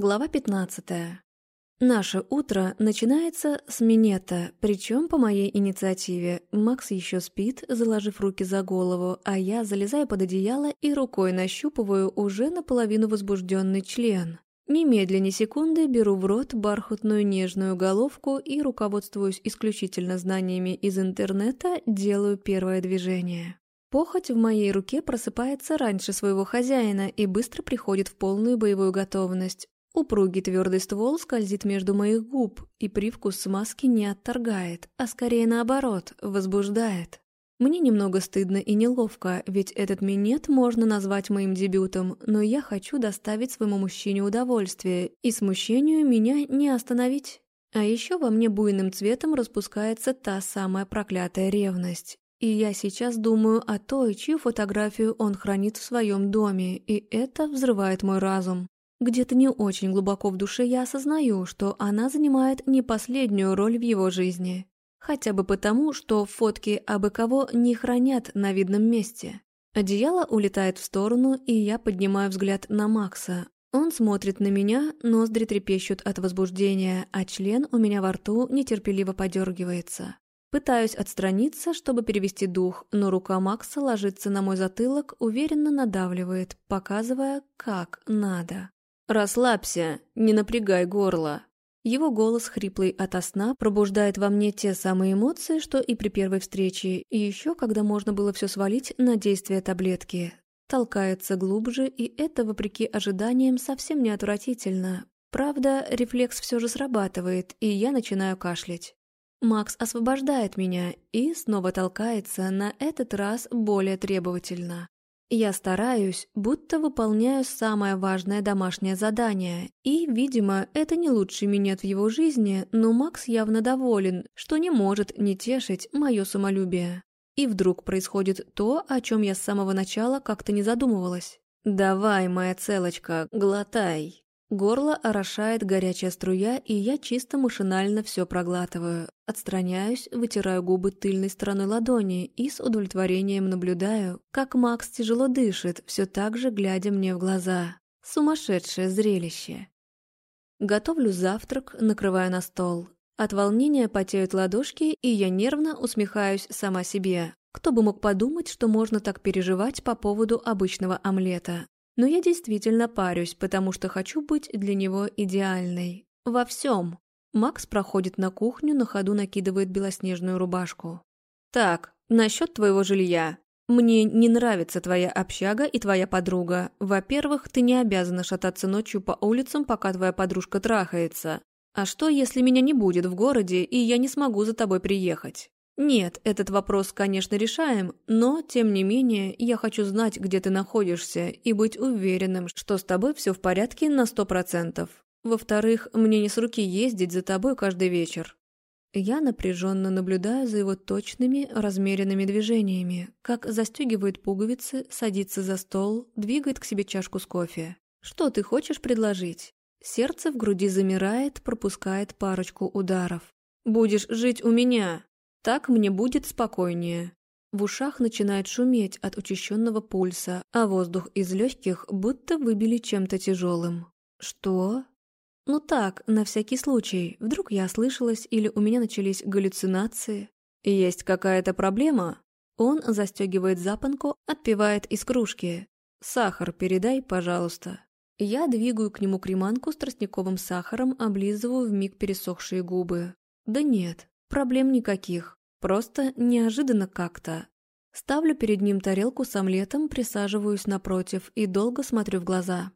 Глава 15. Наше утро начинается с минета, причем по моей инициативе. Макс еще спит, заложив руки за голову, а я залезаю под одеяло и рукой нащупываю уже наполовину возбужденный член. Немедленно секунды беру в рот бархатную нежную головку и, руководствуюсь исключительно знаниями из интернета, делаю первое движение. Похоть в моей руке просыпается раньше своего хозяина и быстро приходит в полную боевую готовность. Упругий твердый ствол скользит между моих губ, и привкус смазки не отторгает, а скорее наоборот, возбуждает. Мне немного стыдно и неловко, ведь этот минет можно назвать моим дебютом, но я хочу доставить своему мужчине удовольствие, и смущению меня не остановить. А еще во мне буйным цветом распускается та самая проклятая ревность. И я сейчас думаю о той, чью фотографию он хранит в своем доме, и это взрывает мой разум. Где-то не очень глубоко в душе я осознаю, что она занимает не последнюю роль в его жизни. Хотя бы потому, что фотки абы кого не хранят на видном месте. Одеяло улетает в сторону, и я поднимаю взгляд на Макса. Он смотрит на меня, ноздри трепещут от возбуждения, а член у меня во рту нетерпеливо подергивается. Пытаюсь отстраниться, чтобы перевести дух, но рука Макса ложится на мой затылок, уверенно надавливает, показывая, как надо. «Расслабься, не напрягай горло». Его голос, хриплый ото сна, пробуждает во мне те самые эмоции, что и при первой встрече, и еще когда можно было все свалить на действие таблетки. Толкается глубже, и это, вопреки ожиданиям, совсем не отвратительно. Правда, рефлекс все же срабатывает, и я начинаю кашлять. Макс освобождает меня и снова толкается, на этот раз более требовательно. Я стараюсь, будто выполняю самое важное домашнее задание, и, видимо, это не лучший минет в его жизни, но Макс явно доволен, что не может не тешить мое самолюбие. И вдруг происходит то, о чем я с самого начала как-то не задумывалась. «Давай, моя целочка, глотай!» Горло орошает горячая струя, и я чисто машинально все проглатываю. Отстраняюсь, вытираю губы тыльной стороной ладони и с удовлетворением наблюдаю, как Макс тяжело дышит, все так же глядя мне в глаза. Сумасшедшее зрелище. Готовлю завтрак, накрываю на стол. От волнения потеют ладошки, и я нервно усмехаюсь сама себе. Кто бы мог подумать, что можно так переживать по поводу обычного омлета. Но я действительно парюсь, потому что хочу быть для него идеальной. Во всем. Макс проходит на кухню, на ходу накидывает белоснежную рубашку. «Так, насчет твоего жилья. Мне не нравится твоя общага и твоя подруга. Во-первых, ты не обязана шататься ночью по улицам, пока твоя подружка трахается. А что, если меня не будет в городе, и я не смогу за тобой приехать? Нет, этот вопрос, конечно, решаем, но, тем не менее, я хочу знать, где ты находишься, и быть уверенным, что с тобой все в порядке на сто процентов. Во-вторых, мне не с руки ездить за тобой каждый вечер. Я напряженно наблюдаю за его точными, размеренными движениями, как застегивает пуговицы, садится за стол, двигает к себе чашку с кофе. Что ты хочешь предложить? Сердце в груди замирает, пропускает парочку ударов. «Будешь жить у меня!» Так мне будет спокойнее. В ушах начинает шуметь от учащенного пульса, а воздух из легких будто выбили чем-то тяжелым. Что? Ну так, на всякий случай. Вдруг я ослышалась или у меня начались галлюцинации. Есть какая-то проблема? Он застегивает запонку, отпивает из кружки. «Сахар передай, пожалуйста». Я двигаю к нему креманку с тростниковым сахаром, облизываю вмиг пересохшие губы. Да нет, Проблем никаких, просто неожиданно как-то. Ставлю перед ним тарелку с омлетом, присаживаюсь напротив и долго смотрю в глаза.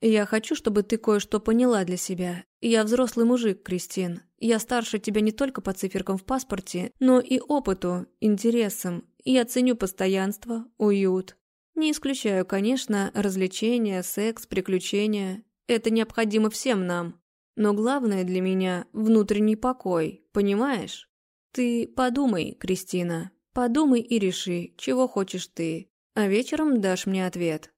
«Я хочу, чтобы ты кое-что поняла для себя. Я взрослый мужик, Кристин. Я старше тебя не только по циферкам в паспорте, но и опыту, интересам. Я ценю постоянство, уют. Не исключаю, конечно, развлечения, секс, приключения. Это необходимо всем нам. Но главное для меня – внутренний покой, понимаешь? Ты подумай, Кристина, подумай и реши, чего хочешь ты, а вечером дашь мне ответ.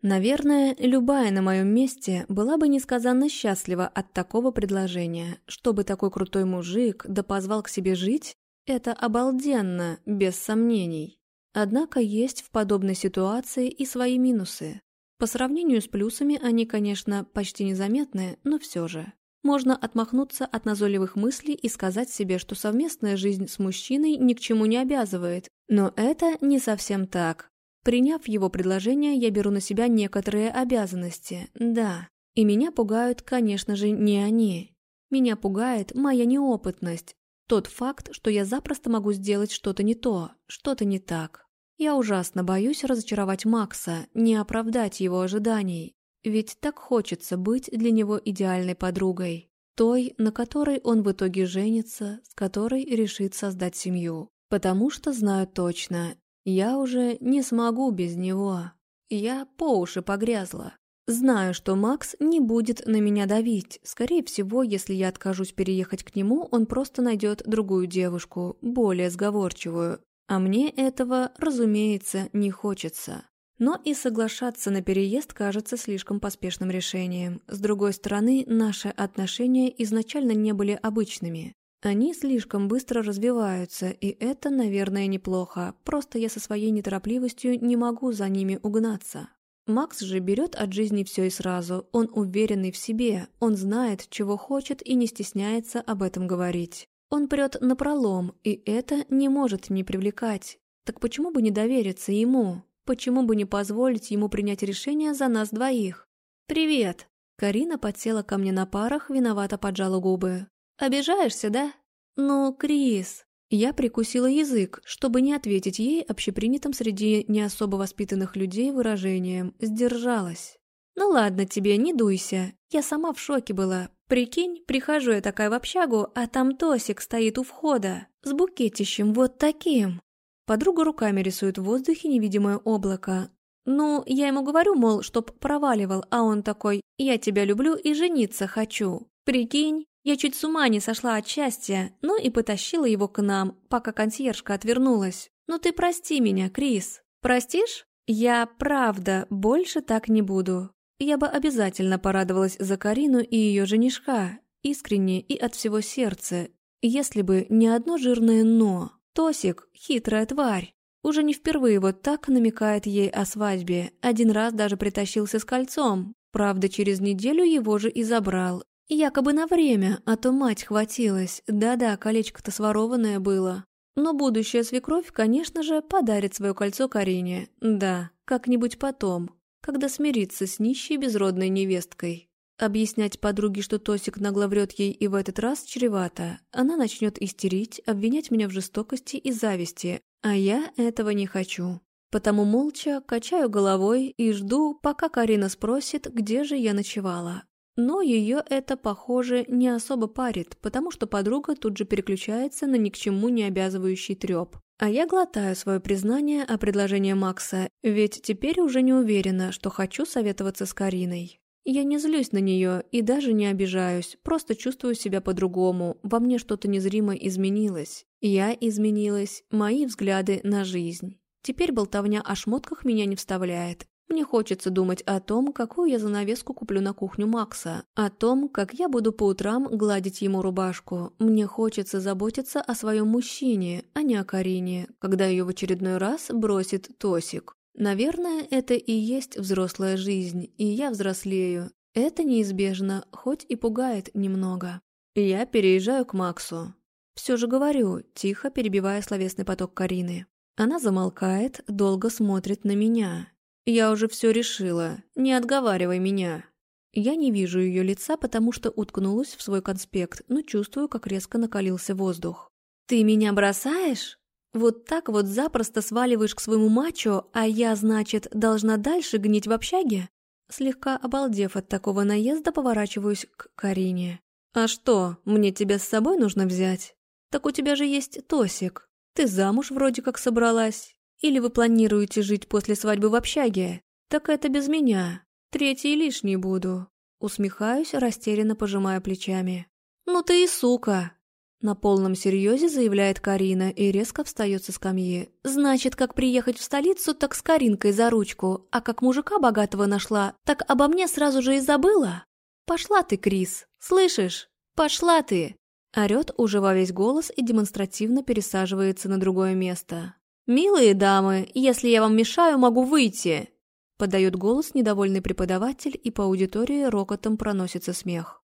Наверное, любая на моем месте была бы несказанно счастлива от такого предложения. Чтобы такой крутой мужик да позвал к себе жить, это обалденно, без сомнений. Однако есть в подобной ситуации и свои минусы. По сравнению с плюсами они, конечно, почти незаметны, но все же. Можно отмахнуться от назойливых мыслей и сказать себе, что совместная жизнь с мужчиной ни к чему не обязывает. Но это не совсем так. Приняв его предложение, я беру на себя некоторые обязанности, да. И меня пугают, конечно же, не они. Меня пугает моя неопытность. Тот факт, что я запросто могу сделать что-то не то, что-то не так. Я ужасно боюсь разочаровать Макса, не оправдать его ожиданий. Ведь так хочется быть для него идеальной подругой. Той, на которой он в итоге женится, с которой решит создать семью. Потому что знаю точно, я уже не смогу без него. Я по уши погрязла. Знаю, что Макс не будет на меня давить. Скорее всего, если я откажусь переехать к нему, он просто найдет другую девушку, более сговорчивую. А мне этого, разумеется, не хочется. Но и соглашаться на переезд кажется слишком поспешным решением. С другой стороны, наши отношения изначально не были обычными. Они слишком быстро развиваются, и это, наверное, неплохо, просто я со своей неторопливостью не могу за ними угнаться. Макс же берет от жизни все и сразу, он уверенный в себе, он знает, чего хочет и не стесняется об этом говорить. Он прет напролом, и это не может не привлекать. Так почему бы не довериться ему? Почему бы не позволить ему принять решение за нас двоих? «Привет!» Карина подсела ко мне на парах, виновато поджала губы. «Обижаешься, да?» «Ну, Крис...» Я прикусила язык, чтобы не ответить ей общепринятым среди не особо воспитанных людей выражением. Сдержалась. «Ну ладно тебе, не дуйся. Я сама в шоке была. Прикинь, прихожу я такая в общагу, а там Тосик стоит у входа. С букетищем вот таким. Подруга руками рисует в воздухе невидимое облако. Ну, я ему говорю, мол, чтоб проваливал, а он такой «Я тебя люблю и жениться хочу». Прикинь, я чуть с ума не сошла от счастья, ну и потащила его к нам, пока консьержка отвернулась. «Ну ты прости меня, Крис. Простишь? Я, правда, больше так не буду. Я бы обязательно порадовалась за Карину и ее женишка, искренне и от всего сердца, если бы не одно жирное «но». Тосик — хитрая тварь. Уже не впервые вот так намекает ей о свадьбе. Один раз даже притащился с кольцом. Правда, через неделю его же и забрал. Якобы на время, а то мать хватилась. Да-да, колечко-то сворованное было. Но будущая свекровь, конечно же, подарит свое кольцо Карине. Да, как-нибудь потом, когда смирится с нищей безродной невесткой. Объяснять подруге, что Тосик нагло врет ей и в этот раз, чревато. Она начнет истерить, обвинять меня в жестокости и зависти, а я этого не хочу. Потому молча качаю головой и жду, пока Карина спросит, где же я ночевала. Но ее это, похоже, не особо парит, потому что подруга тут же переключается на ни к чему не обязывающий треп. А я глотаю свое признание о предложении Макса, ведь теперь уже не уверена, что хочу советоваться с Кариной. Я не злюсь на нее и даже не обижаюсь, просто чувствую себя по-другому, во мне что-то незримо изменилось. Я изменилась, мои взгляды на жизнь. Теперь болтовня о шмотках меня не вставляет. Мне хочется думать о том, какую я занавеску куплю на кухню Макса, о том, как я буду по утрам гладить ему рубашку. Мне хочется заботиться о своем мужчине, а не о Карине, когда ее в очередной раз бросит Тосик. Наверное, это и есть взрослая жизнь, и я взрослею. Это неизбежно, хоть и пугает немного. Я переезжаю к Максу. Все же говорю, тихо перебивая словесный поток Карины. Она замолкает, долго смотрит на меня. Я уже все решила, не отговаривай меня. Я не вижу ее лица, потому что уткнулась в свой конспект, но чувствую, как резко накалился воздух. «Ты меня бросаешь?» Вот так вот запросто сваливаешь к своему мачо, а я, значит, должна дальше гнить в общаге? Слегка обалдев от такого наезда, поворачиваюсь к Карине. «А что, мне тебя с собой нужно взять? Так у тебя же есть Тосик. Ты замуж вроде как собралась. Или вы планируете жить после свадьбы в общаге? Так это без меня. Третий лишний буду». Усмехаюсь, растерянно пожимая плечами. «Ну ты и сука!» На полном серьезе заявляет Карина и резко встает со скамьи. «Значит, как приехать в столицу, так с Каринкой за ручку, а как мужика богатого нашла, так обо мне сразу же и забыла? Пошла ты, Крис, слышишь? Пошла ты!» Орет уже во весь голос и демонстративно пересаживается на другое место. «Милые дамы, если я вам мешаю, могу выйти!» Подает голос недовольный преподаватель, и по аудитории рокотом проносится смех.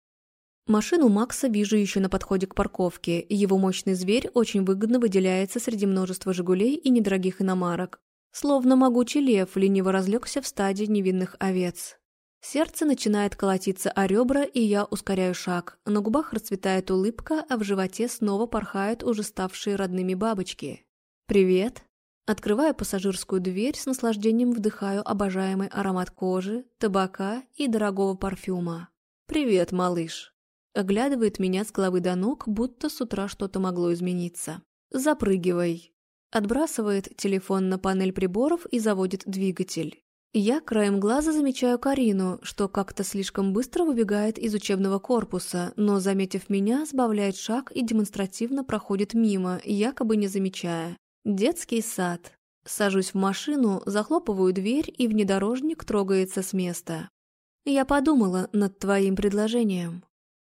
Машину Макса вижу еще на подходе к парковке. Его мощный зверь очень выгодно выделяется среди множества «Жигулей» и недорогих иномарок. Словно могучий лев лениво разлегся в стаде невинных овец. Сердце начинает колотиться о ребра, и я ускоряю шаг. На губах расцветает улыбка, а в животе снова порхают уже ставшие родными бабочки. «Привет!» Открываю пассажирскую дверь, с наслаждением вдыхаю обожаемый аромат кожи, табака и дорогого парфюма. «Привет, малыш!» Оглядывает меня с головы до ног, будто с утра что-то могло измениться. «Запрыгивай!» Отбрасывает телефон на панель приборов и заводит двигатель. Я краем глаза замечаю Карину, что как-то слишком быстро выбегает из учебного корпуса, но, заметив меня, сбавляет шаг и демонстративно проходит мимо, якобы не замечая. Детский сад. Сажусь в машину, захлопываю дверь, и внедорожник трогается с места. Я подумала над твоим предложением.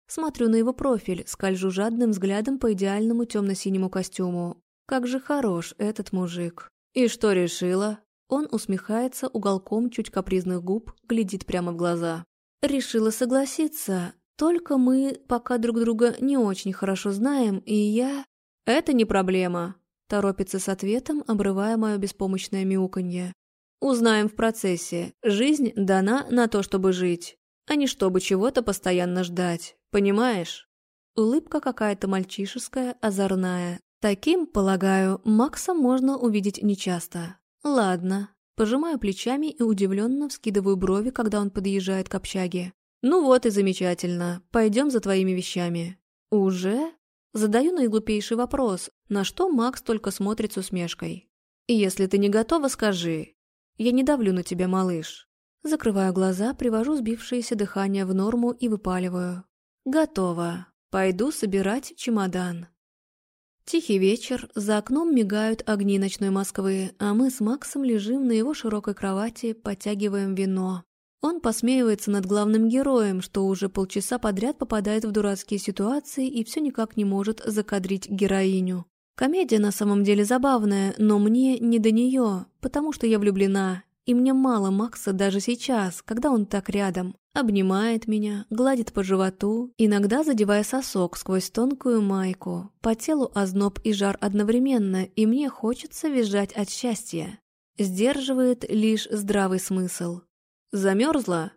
Смотрю на его профиль, скольжу жадным взглядом по идеальному темно-синему костюму. Как же хорош этот мужик. И что решила? Он усмехается уголком чуть капризных губ, глядит прямо в глаза. Решила согласиться, только мы пока друг друга не очень хорошо знаем, и я... Это не проблема. Торопится с ответом, обрывая мое беспомощное мяуканье. «Узнаем в процессе. Жизнь дана на то, чтобы жить, а не чтобы чего-то постоянно ждать. Понимаешь?» Улыбка какая-то мальчишеская, озорная. Таким, полагаю, Макса можно увидеть нечасто. «Ладно». Пожимаю плечами и удивленно вскидываю брови, когда он подъезжает к общаге. «Ну вот и замечательно. Пойдем за твоими вещами». «Уже?» Задаю наиглупейший вопрос, на что Макс только смотрит с усмешкой. «Если ты не готова, скажи. Я не давлю на тебя, малыш». Закрываю глаза, привожу сбившееся дыхание в норму и выпаливаю. «Готово. Пойду собирать чемодан». Тихий вечер, за окном мигают огни ночной Москвы, а мы с Максом лежим на его широкой кровати, подтягиваем вино. Он посмеивается над главным героем, что уже полчаса подряд попадает в дурацкие ситуации и все никак не может закадрить героиню. Комедия на самом деле забавная, но мне не до нее, потому что я влюблена, и мне мало Макса даже сейчас, когда он так рядом. Обнимает меня, гладит по животу, иногда задевая сосок сквозь тонкую майку. По телу озноб и жар одновременно, и мне хочется визжать от счастья. Сдерживает лишь здравый смысл. Замерзла?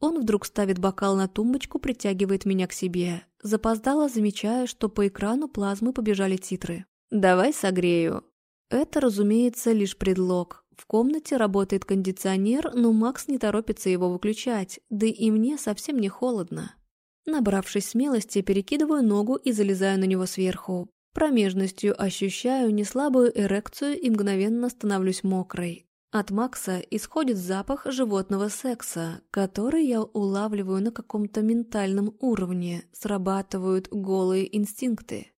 Он вдруг ставит бокал на тумбочку, притягивает меня к себе. Запоздала, замечая, что по экрану плазмы побежали титры. «Давай согрею». Это, разумеется, лишь предлог. В комнате работает кондиционер, но Макс не торопится его выключать, да и мне совсем не холодно. Набравшись смелости, перекидываю ногу и залезаю на него сверху. Промежностью ощущаю неслабую эрекцию и мгновенно становлюсь мокрой. От Макса исходит запах животного секса, который я улавливаю на каком-то ментальном уровне, срабатывают голые инстинкты.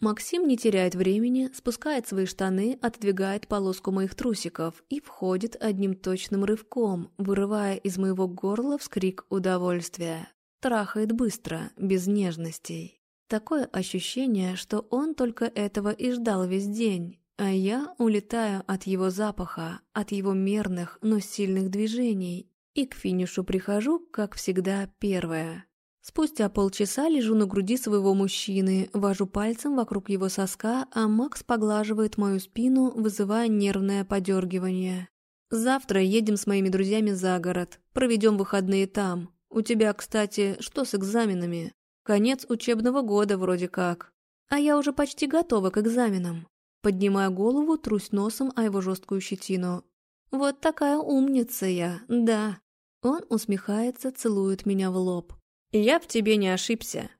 Максим не теряет времени, спускает свои штаны, отодвигает полоску моих трусиков и входит одним точным рывком, вырывая из моего горла вскрик удовольствия. Трахает быстро, без нежностей. Такое ощущение, что он только этого и ждал весь день, а я улетаю от его запаха, от его мерных, но сильных движений, и к финишу прихожу, как всегда, первая. Спустя полчаса лежу на груди своего мужчины, вожу пальцем вокруг его соска, а Макс поглаживает мою спину, вызывая нервное подергивание. «Завтра едем с моими друзьями за город, проведем выходные там. У тебя, кстати, что с экзаменами? Конец учебного года вроде как. А я уже почти готова к экзаменам. Поднимая голову, трусь носом о его жесткую щетину. «Вот такая умница я, да». Он усмехается, целует меня в лоб. «Я в тебе не ошибся.